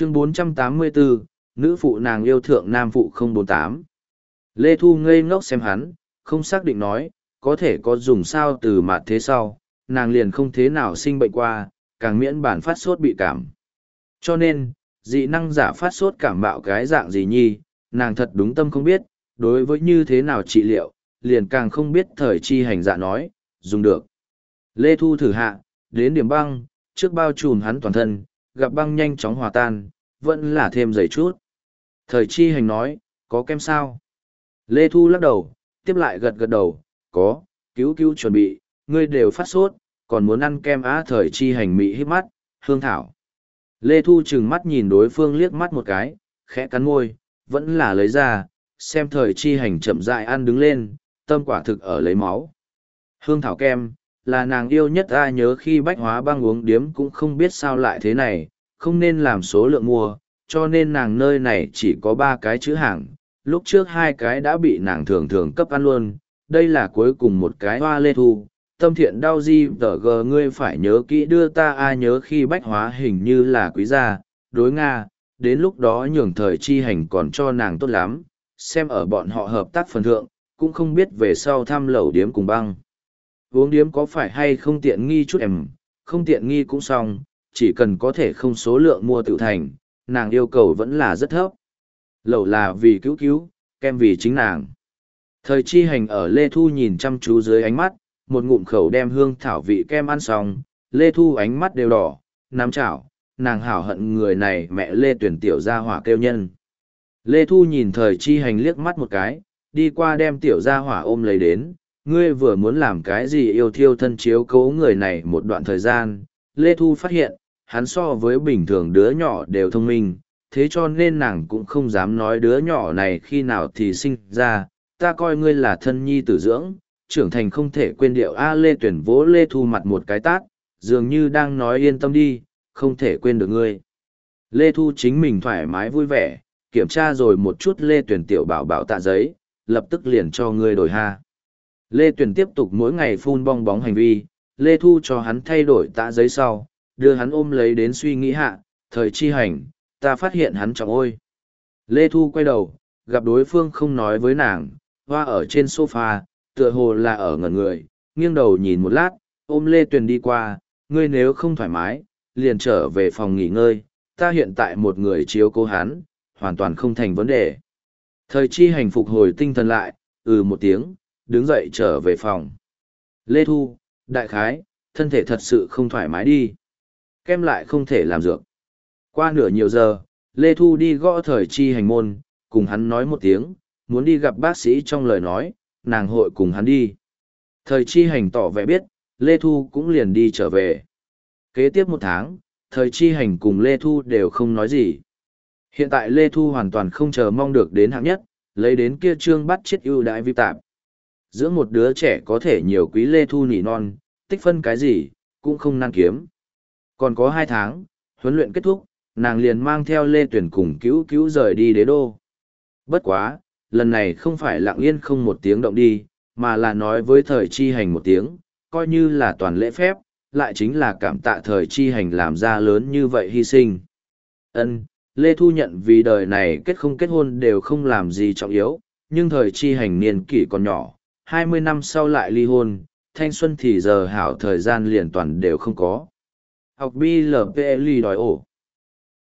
chương 484, nữ phụ nàng yêu thượng nam phụ 048. Lê Thu ngây ngốc xem hắn, không xác định nói, có thể có dùng sao từ mặt thế sau, nàng liền không thế nào sinh bệnh qua, càng miễn bản phát sốt bị cảm. Cho nên, dị năng giả phát sốt cảm bạo cái dạng gì nhi, nàng thật đúng tâm không biết, đối với như thế nào trị liệu, liền càng không biết thời chi hành dạ nói, dùng được. Lê Thu thử hạ, đến điểm băng, trước bao trùm hắn toàn thân, gặp băng nhanh chóng hòa tan, vẫn là thêm dày chút. Thời chi hành nói, có kem sao? Lê Thu lắc đầu, tiếp lại gật gật đầu, có, cứu cứu chuẩn bị, ngươi đều phát sốt, còn muốn ăn kem á thời chi hành mị hít mắt, hương thảo. Lê Thu chừng mắt nhìn đối phương liếc mắt một cái, khẽ cắn môi, vẫn là lấy ra, xem thời chi hành chậm dại ăn đứng lên, tâm quả thực ở lấy máu. Hương thảo kem, là nàng yêu nhất ta nhớ khi bách hóa băng uống điếm cũng không biết sao lại thế này, không nên làm số lượng mua, cho nên nàng nơi này chỉ có ba cái chữ hàng, lúc trước hai cái đã bị nàng thường thường cấp ăn luôn, đây là cuối cùng một cái hoa lê thu. Tâm thiện đau di tờ gờ ngươi phải nhớ kỹ đưa ta a nhớ khi bách hóa hình như là quý gia, đối Nga, đến lúc đó nhường thời chi hành còn cho nàng tốt lắm, xem ở bọn họ hợp tác phần thượng, cũng không biết về sau thăm lẩu điếm cùng băng. Uống điếm có phải hay không tiện nghi chút em, không tiện nghi cũng xong, chỉ cần có thể không số lượng mua tự thành, nàng yêu cầu vẫn là rất thấp. Lẩu là vì cứu cứu, kem vì chính nàng. Thời chi hành ở Lê Thu nhìn chăm chú dưới ánh mắt, một ngụm khẩu đem hương thảo vị kem ăn xong, Lê Thu ánh mắt đều đỏ, nắm chảo, nàng hảo hận người này mẹ Lê tuyển tiểu gia hỏa kêu nhân. Lê Thu nhìn thời chi hành liếc mắt một cái, đi qua đem tiểu gia hỏa ôm lấy đến, ngươi vừa muốn làm cái gì yêu thiêu thân chiếu cố người này một đoạn thời gian. Lê Thu phát hiện, hắn so với bình thường đứa nhỏ đều thông minh, thế cho nên nàng cũng không dám nói đứa nhỏ này khi nào thì sinh ra, ta coi ngươi là thân nhi tử dưỡng, trưởng thành không thể quên điệu A Lê tuyển vỗ Lê Thu mặt một cái tát, dường như đang nói yên tâm đi, không thể quên được ngươi. Lê Thu chính mình thoải mái vui vẻ, kiểm tra rồi một chút Lê tuyển tiểu bảo bảo tạ giấy, lập tức liền cho ngươi đổi ha. Lê Tuyền tiếp tục mỗi ngày phun bong bóng hành vi, Lê Thu cho hắn thay đổi tạ giấy sau, đưa hắn ôm lấy đến suy nghĩ hạ, thời chi hành, ta phát hiện hắn trọng ôi. Lê Thu quay đầu, gặp đối phương không nói với nàng, hoa ở trên sofa, tựa hồ là ở ngẩn người, nghiêng đầu nhìn một lát, ôm Lê Tuyền đi qua, ngươi nếu không thoải mái, liền trở về phòng nghỉ ngơi, ta hiện tại một người chiếu cố hắn, hoàn toàn không thành vấn đề. Thời chi hành phục hồi tinh thần lại, ừ một tiếng, đứng dậy trở về phòng. Lê Thu, đại khái, thân thể thật sự không thoải mái đi. Kem lại không thể làm dược. Qua nửa nhiều giờ, Lê Thu đi gõ thời chi hành môn, cùng hắn nói một tiếng, muốn đi gặp bác sĩ trong lời nói, nàng hội cùng hắn đi. Thời chi hành tỏ vẻ biết, Lê Thu cũng liền đi trở về. Kế tiếp một tháng, thời chi hành cùng Lê Thu đều không nói gì. Hiện tại Lê Thu hoàn toàn không chờ mong được đến hạng nhất, lấy đến kia trương bắt chết ưu đãi vi tạp. Giữa một đứa trẻ có thể nhiều quý Lê Thu nỉ non, tích phân cái gì, cũng không năng kiếm. Còn có hai tháng, huấn luyện kết thúc, nàng liền mang theo Lê Tuyển cùng cứu cứu rời đi đế đô. Bất quá, lần này không phải lặng yên không một tiếng động đi, mà là nói với thời chi hành một tiếng, coi như là toàn lễ phép, lại chính là cảm tạ thời chi hành làm ra lớn như vậy hy sinh. Ân, Lê Thu nhận vì đời này kết không kết hôn đều không làm gì trọng yếu, nhưng thời chi hành niên kỷ còn nhỏ, 20 năm sau lại ly hôn, thanh xuân thì giờ hảo thời gian liền toàn đều không có. Học BLPLI đòi ổ.